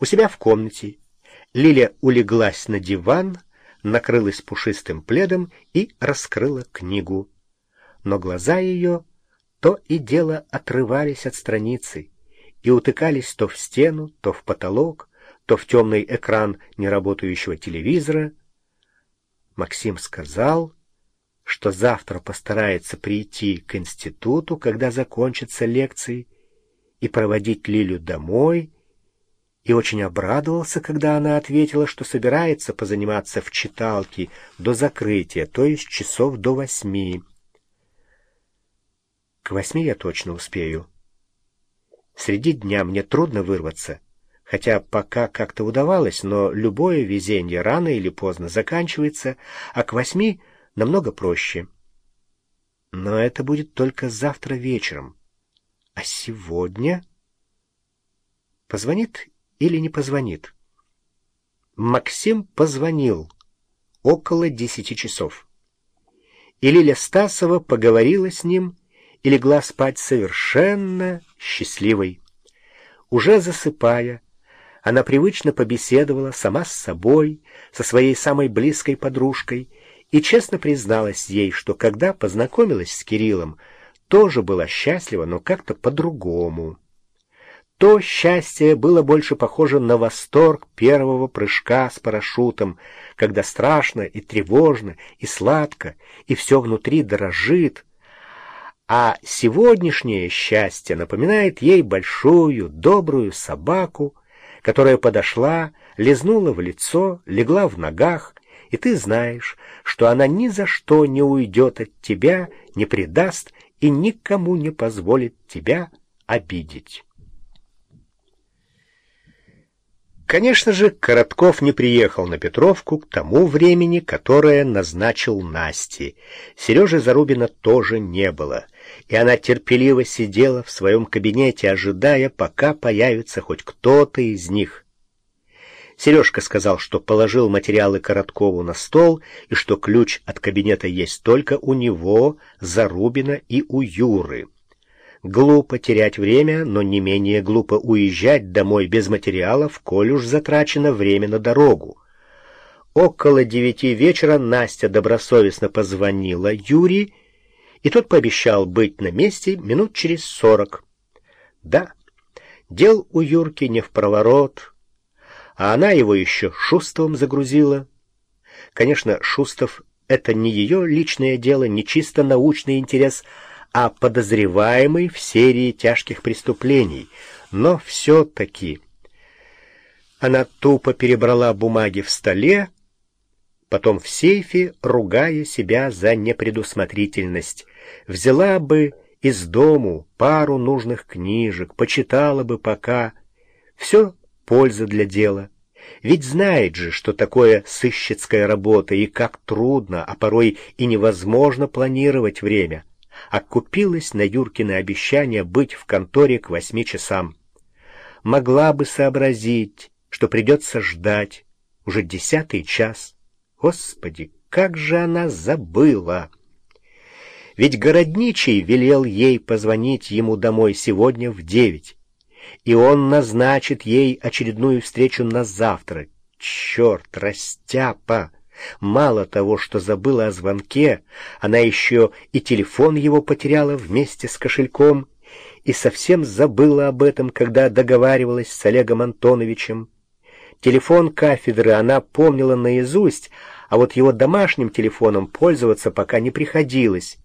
У себя в комнате Лиля улеглась на диван, накрылась пушистым пледом и раскрыла книгу. Но глаза ее то и дело отрывались от страницы и утыкались то в стену, то в потолок, то в темный экран неработающего телевизора. Максим сказал, что завтра постарается прийти к институту, когда закончатся лекции, и проводить Лилю домой, и очень обрадовался, когда она ответила, что собирается позаниматься в читалке до закрытия, то есть часов до восьми. К восьми я точно успею. Среди дня мне трудно вырваться, хотя пока как-то удавалось, но любое везение рано или поздно заканчивается, а к восьми намного проще. Но это будет только завтра вечером. А сегодня... Позвонит или не позвонит? Максим позвонил около десяти часов. И Лиля Стасова поговорила с ним и легла спать совершенно счастливой. Уже засыпая, она привычно побеседовала сама с собой, со своей самой близкой подружкой, и честно призналась ей, что когда познакомилась с Кириллом, тоже была счастлива, но как-то по-другому. То счастье было больше похоже на восторг первого прыжка с парашютом, когда страшно и тревожно, и сладко, и все внутри дрожит, а сегодняшнее счастье напоминает ей большую, добрую собаку, которая подошла, лизнула в лицо, легла в ногах, и ты знаешь, что она ни за что не уйдет от тебя, не предаст и никому не позволит тебя обидеть. Конечно же, Коротков не приехал на Петровку к тому времени, которое назначил Насте. Сережи Зарубина тоже не было, и она терпеливо сидела в своем кабинете, ожидая, пока появится хоть кто-то из них. Сережка сказал, что положил материалы Короткову на стол и что ключ от кабинета есть только у него, Зарубина и у Юры. Глупо терять время, но не менее глупо уезжать домой без материалов, коль уж затрачено время на дорогу. Около девяти вечера Настя добросовестно позвонила Юре, и тот пообещал быть на месте минут через сорок. Да, дел у Юрки не в проворот, а она его еще Шустовым загрузила. Конечно, Шустов — это не ее личное дело, не чисто научный интерес — а подозреваемый в серии тяжких преступлений, но все-таки... Она тупо перебрала бумаги в столе, потом в сейфе, ругая себя за непредусмотрительность. Взяла бы из дому пару нужных книжек, почитала бы пока. Все польза для дела. Ведь знает же, что такое сыщицкая работа и как трудно, а порой и невозможно планировать время окупилась на Юркино обещание быть в конторе к восьми часам. Могла бы сообразить, что придется ждать уже десятый час. Господи, как же она забыла! Ведь городничий велел ей позвонить ему домой сегодня в девять, и он назначит ей очередную встречу на завтра. Черт, растяпа! Мало того, что забыла о звонке, она еще и телефон его потеряла вместе с кошельком и совсем забыла об этом, когда договаривалась с Олегом Антоновичем. Телефон кафедры она помнила наизусть, а вот его домашним телефоном пользоваться пока не приходилось.